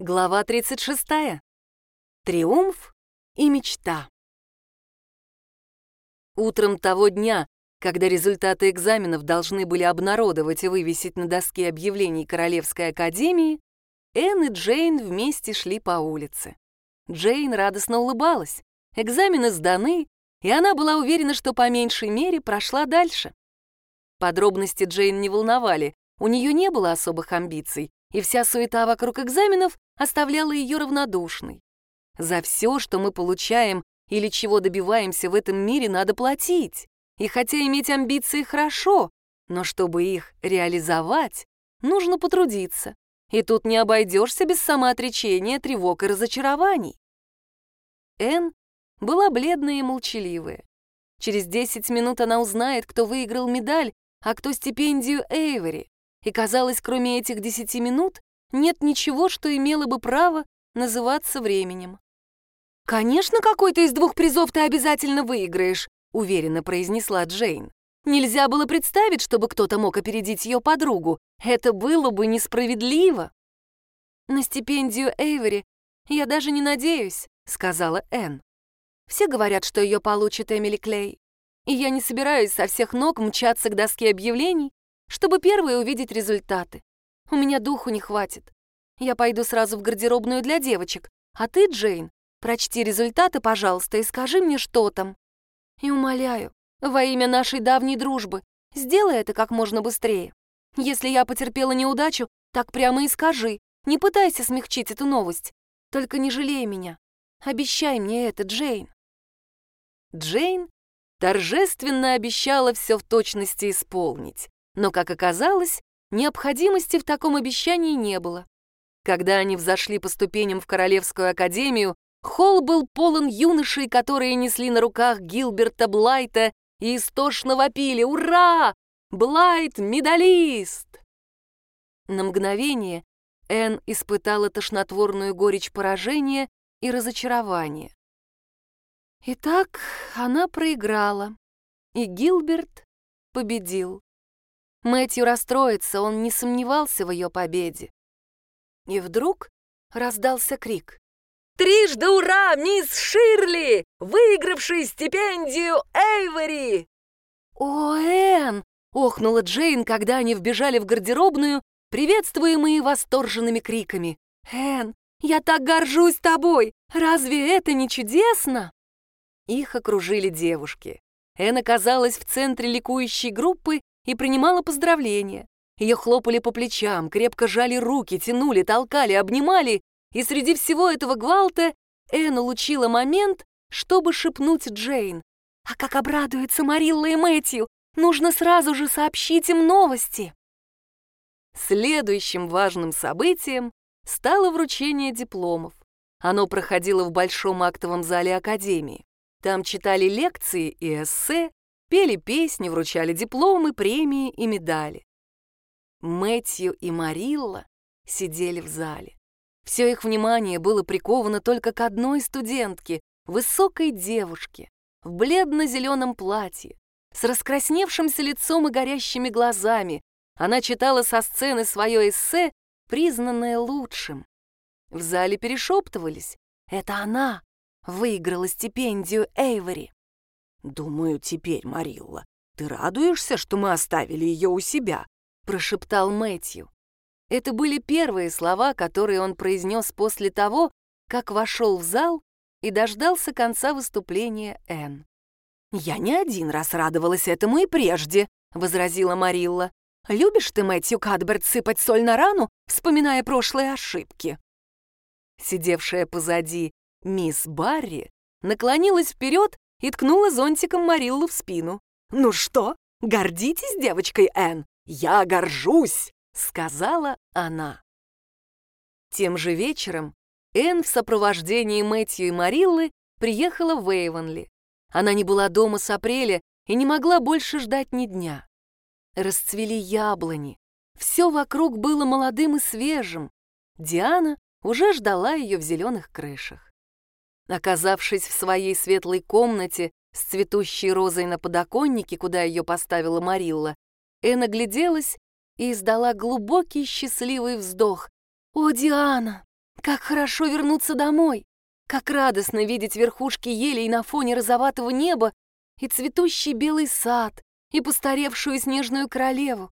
Глава 36. Триумф и мечта. Утром того дня, когда результаты экзаменов должны были обнародовать и вывесить на доске объявлений Королевской академии, Энн и Джейн вместе шли по улице. Джейн радостно улыбалась. Экзамены сданы, и она была уверена, что по меньшей мере прошла дальше. Подробности Джейн не волновали, у нее не было особых амбиций, и вся суета вокруг экзаменов оставляла ее равнодушной. За все, что мы получаем или чего добиваемся в этом мире, надо платить. И хотя иметь амбиции хорошо, но чтобы их реализовать, нужно потрудиться. И тут не обойдешься без самоотречения, тревог и разочарований. Эн была бледная и молчаливая. Через 10 минут она узнает, кто выиграл медаль, а кто стипендию Эйвери. И казалось, кроме этих 10 минут, нет ничего, что имело бы право называться временем. «Конечно, какой-то из двух призов ты обязательно выиграешь», — уверенно произнесла Джейн. Нельзя было представить, чтобы кто-то мог опередить ее подругу. Это было бы несправедливо. «На стипендию Эйвери я даже не надеюсь», — сказала Энн. «Все говорят, что ее получит Эмили Клей. И я не собираюсь со всех ног мчаться к доске объявлений, чтобы первые увидеть результаты. У меня духу не хватит. Я пойду сразу в гардеробную для девочек, а ты, Джейн, прочти результаты, пожалуйста, и скажи мне, что там. И умоляю, во имя нашей давней дружбы, сделай это как можно быстрее. Если я потерпела неудачу, так прямо и скажи. Не пытайся смягчить эту новость. Только не жалей меня. Обещай мне это, Джейн. Джейн торжественно обещала все в точности исполнить, но, как оказалось, Необходимости в таком обещании не было. Когда они взошли по ступеням в Королевскую академию, холл был полон юношей, которые несли на руках Гилберта Блайта и истошно вопили «Ура! Блайт — медалист!» На мгновение Энн испытала тошнотворную горечь поражения и разочарования. Итак, она проиграла, и Гилберт победил. Мэтью расстроится, он не сомневался в ее победе. И вдруг раздался крик. «Трижды ура, мисс Ширли, выигравший стипендию Эйвори!» «О, Энн!» — охнула Джейн, когда они вбежали в гардеробную, приветствуемые восторженными криками. «Энн, я так горжусь тобой! Разве это не чудесно?» Их окружили девушки. Энн оказалась в центре ликующей группы и принимала поздравления. Ее хлопали по плечам, крепко жали руки, тянули, толкали, обнимали, и среди всего этого гвалта Энн улучила момент, чтобы шепнуть Джейн. «А как обрадуются Марилла и Мэтью! Нужно сразу же сообщить им новости!» Следующим важным событием стало вручение дипломов. Оно проходило в Большом актовом зале Академии. Там читали лекции и эссе, пели песни, вручали дипломы, премии и медали. Мэтью и Марилла сидели в зале. Все их внимание было приковано только к одной студентке, высокой девушке, в бледно-зеленом платье, с раскрасневшимся лицом и горящими глазами. Она читала со сцены свое эссе, признанное лучшим. В зале перешептывались. Это она выиграла стипендию Эйвори. «Думаю, теперь, Марилла, ты радуешься, что мы оставили ее у себя?» — прошептал Мэтью. Это были первые слова, которые он произнес после того, как вошел в зал и дождался конца выступления Энн. «Я не один раз радовалась этому и прежде», — возразила Марилла. «Любишь ты, Мэтью Кадберт, сыпать соль на рану, вспоминая прошлые ошибки?» Сидевшая позади мисс Барри наклонилась вперед и ткнула зонтиком Мариллу в спину. «Ну что, гордитесь девочкой Энн? Я горжусь!» — сказала она. Тем же вечером Энн в сопровождении Мэтью и Мариллы приехала в Эйвонли. Она не была дома с апреля и не могла больше ждать ни дня. Расцвели яблони. Все вокруг было молодым и свежим. Диана уже ждала ее в зеленых крышах. Оказавшись в своей светлой комнате с цветущей розой на подоконнике, куда ее поставила Марилла, Энн огляделась и издала глубокий счастливый вздох. «О, Диана, Как хорошо вернуться домой! Как радостно видеть верхушки елей на фоне розоватого неба и цветущий белый сад, и постаревшую снежную королеву.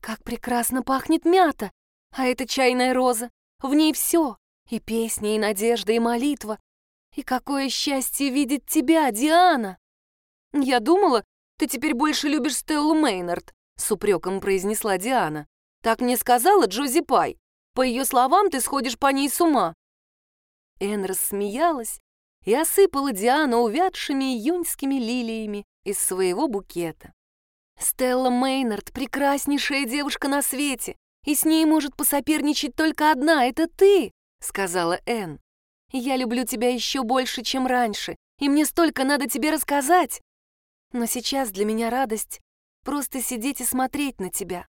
Как прекрасно пахнет мята! А это чайная роза. В ней все. И песня, и надежда, и молитва. И какое счастье видеть тебя, Диана! Я думала, ты теперь больше любишь Стеллу Мейнард, с упреком произнесла Диана. Так мне сказала Джози Пай. По ее словам, ты сходишь по ней с ума. Эн рассмеялась и осыпала Диану увядшими июньскими лилиями из своего букета. «Стелла Мейнард — прекраснейшая девушка на свете, и с ней может посоперничать только одна — это ты!» — сказала Энн. «Я люблю тебя еще больше, чем раньше, и мне столько надо тебе рассказать. Но сейчас для меня радость — просто сидеть и смотреть на тебя.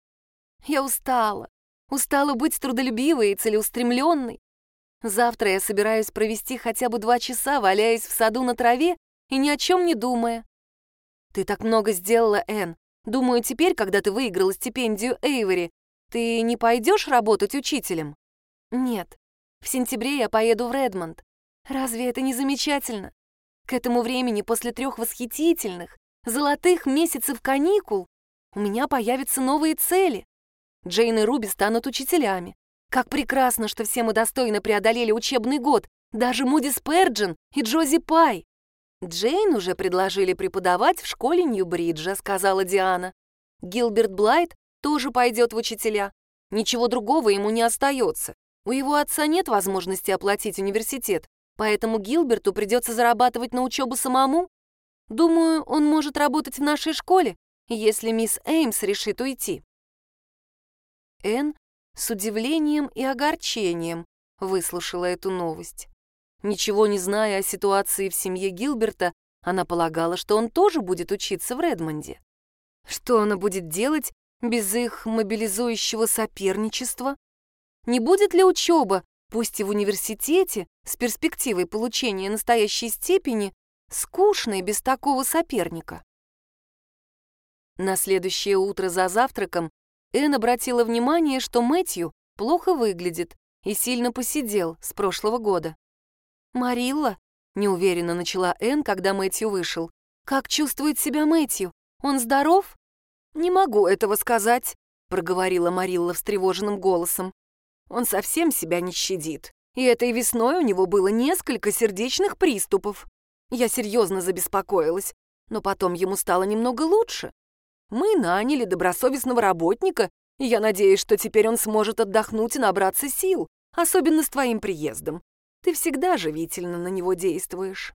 Я устала, устала быть трудолюбивой и целеустремленной. Завтра я собираюсь провести хотя бы два часа, валяясь в саду на траве и ни о чем не думая. Ты так много сделала, Энн. Думаю, теперь, когда ты выиграла стипендию Эйвери, ты не пойдешь работать учителем? Нет. В сентябре я поеду в Редмонд. Разве это не замечательно? К этому времени, после трех восхитительных, золотых месяцев каникул, у меня появятся новые цели. Джейн и Руби станут учителями. Как прекрасно, что все мы достойно преодолели учебный год, даже Муди Сперджин и Джози Пай. Джейн уже предложили преподавать в школе Нью-Бриджа, сказала Диана. Гилберт Блайт тоже пойдет в учителя. Ничего другого ему не остается. У его отца нет возможности оплатить университет, поэтому Гилберту придется зарабатывать на учебу самому. Думаю, он может работать в нашей школе, если мисс Эймс решит уйти. Энн с удивлением и огорчением выслушала эту новость. Ничего не зная о ситуации в семье Гилберта, она полагала, что он тоже будет учиться в Редмонде. Что она будет делать без их мобилизующего соперничества? Не будет ли учеба, пусть и в университете, с перспективой получения настоящей степени, скучной без такого соперника? На следующее утро за завтраком Энн обратила внимание, что Мэтью плохо выглядит и сильно посидел с прошлого года. «Марилла?» — неуверенно начала Энн, когда Мэтью вышел. «Как чувствует себя Мэтью? Он здоров?» «Не могу этого сказать», — проговорила Марилла встревоженным голосом. «Он совсем себя не щадит, и этой весной у него было несколько сердечных приступов. Я серьезно забеспокоилась, но потом ему стало немного лучше. Мы наняли добросовестного работника, и я надеюсь, что теперь он сможет отдохнуть и набраться сил, особенно с твоим приездом. Ты всегда живительно на него действуешь».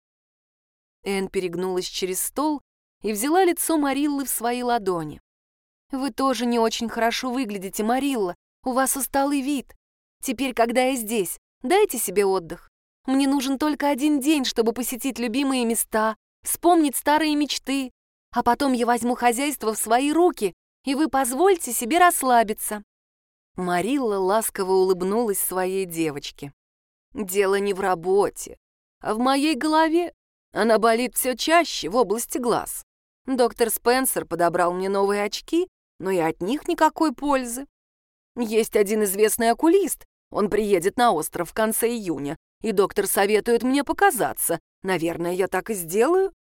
Энн перегнулась через стол и взяла лицо Мариллы в свои ладони. «Вы тоже не очень хорошо выглядите, Марилла. У вас усталый вид. Теперь, когда я здесь, дайте себе отдых. Мне нужен только один день, чтобы посетить любимые места, вспомнить старые мечты, а потом я возьму хозяйство в свои руки, и вы позвольте себе расслабиться». Марилла ласково улыбнулась своей девочке. «Дело не в работе, а в моей голове. Она болит все чаще в области глаз. Доктор Спенсер подобрал мне новые очки, но и от них никакой пользы. Есть один известный окулист, он приедет на остров в конце июня, и доктор советует мне показаться. Наверное, я так и сделаю.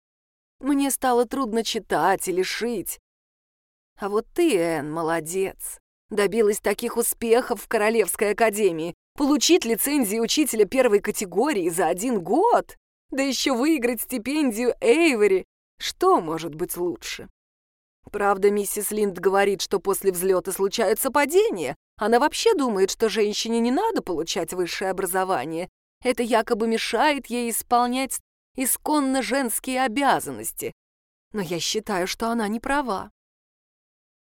Мне стало трудно читать или шить. А вот ты, Энн, молодец. Добилась таких успехов в Королевской академии. Получить лицензию учителя первой категории за один год. Да еще выиграть стипендию Эйвери. Что может быть лучше? Правда, миссис Линд говорит, что после взлета случаются падения. Она вообще думает, что женщине не надо получать высшее образование. Это якобы мешает ей исполнять исконно женские обязанности. Но я считаю, что она не права.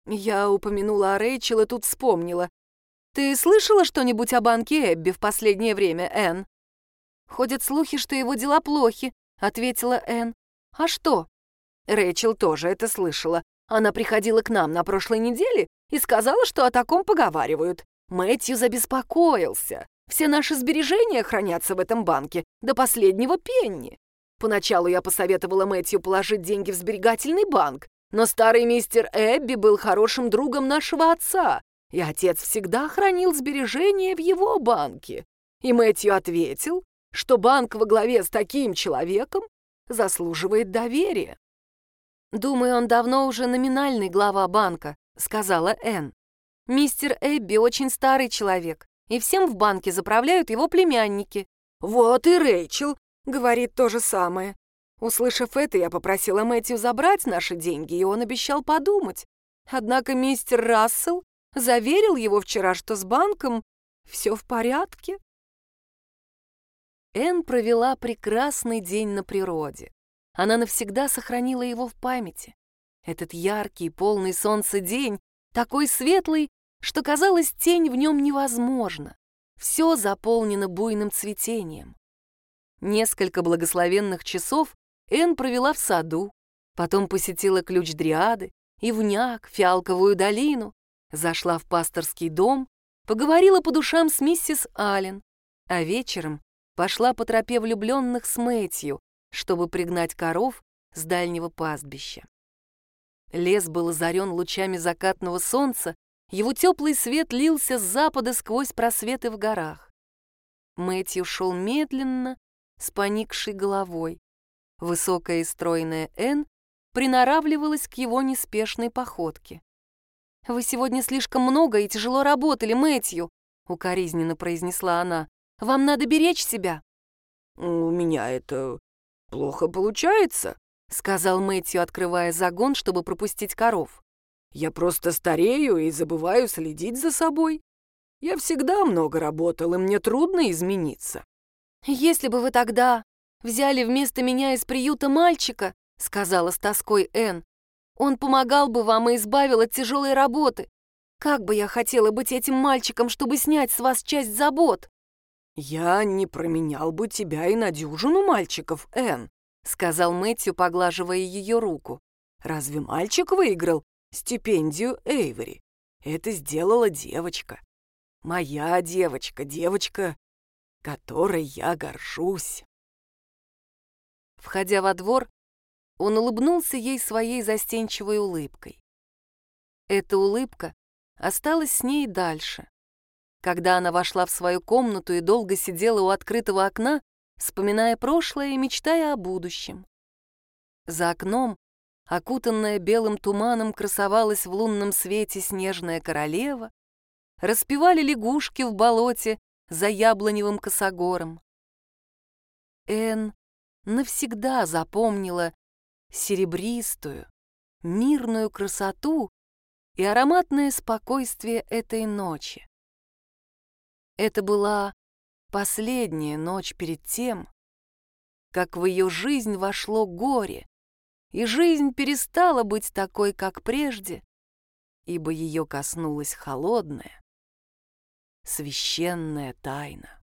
Я упомянула о Рэйчел и тут вспомнила. Ты слышала что-нибудь о банке Эбби в последнее время, Энн? Ходят слухи, что его дела плохи, ответила Энн. А что? Рэйчел тоже это слышала. Она приходила к нам на прошлой неделе и сказала, что о таком поговаривают. Мэтью забеспокоился. Все наши сбережения хранятся в этом банке до последнего пенни. Поначалу я посоветовала Мэтью положить деньги в сберегательный банк, но старый мистер Эбби был хорошим другом нашего отца, и отец всегда хранил сбережения в его банке. И Мэтью ответил, что банк во главе с таким человеком заслуживает доверия. «Думаю, он давно уже номинальный глава банка», — сказала Энн. «Мистер Эбби очень старый человек, и всем в банке заправляют его племянники». «Вот и Рэйчел», — говорит то же самое. Услышав это, я попросила Мэтью забрать наши деньги, и он обещал подумать. Однако мистер Рассел заверил его вчера, что с банком все в порядке. Энн провела прекрасный день на природе. Она навсегда сохранила его в памяти. Этот яркий, полный солнца день, такой светлый, что, казалось, тень в нем невозможна. Все заполнено буйным цветением. Несколько благословенных часов Энн провела в саду, потом посетила ключ Дриады, Ивняк, Фиалковую долину, зашла в пасторский дом, поговорила по душам с миссис Аллен, а вечером пошла по тропе влюбленных с Мэтью, чтобы пригнать коров с дальнего пастбища. Лес был озарен лучами закатного солнца, его теплый свет лился с запада сквозь просветы в горах. Мэтью шел медленно, с поникшей головой. Высокая и стройная Энн приноравливалась к его неспешной походке. «Вы сегодня слишком много и тяжело работали, Мэтью», — укоризненно произнесла она. «Вам надо беречь себя». «У меня это плохо получается», — сказал Мэтью, открывая загон, чтобы пропустить коров. «Я просто старею и забываю следить за собой. Я всегда много работал, и мне трудно измениться». «Если бы вы тогда взяли вместо меня из приюта мальчика», — сказала с тоской Энн, «он помогал бы вам и избавил от тяжелой работы. Как бы я хотела быть этим мальчиком, чтобы снять с вас часть забот!» «Я не променял бы тебя и на дюжину мальчиков, Энн», — сказал Мэтью, поглаживая ее руку. «Разве мальчик выиграл стипендию Эйвери? Это сделала девочка. Моя девочка, девочка, которой я горжусь. Входя во двор, он улыбнулся ей своей застенчивой улыбкой. Эта улыбка осталась с ней дальше. Когда она вошла в свою комнату и долго сидела у открытого окна, вспоминая прошлое и мечтая о будущем. За окном, окутанная белым туманом, красовалась в лунном свете снежная королева, распевали лягушки в болоте за яблоневым косогором. Эн навсегда запомнила серебристую, мирную красоту и ароматное спокойствие этой ночи. Это была последняя ночь перед тем, как в ее жизнь вошло горе, и жизнь перестала быть такой, как прежде, ибо ее коснулась холодная, священная тайна.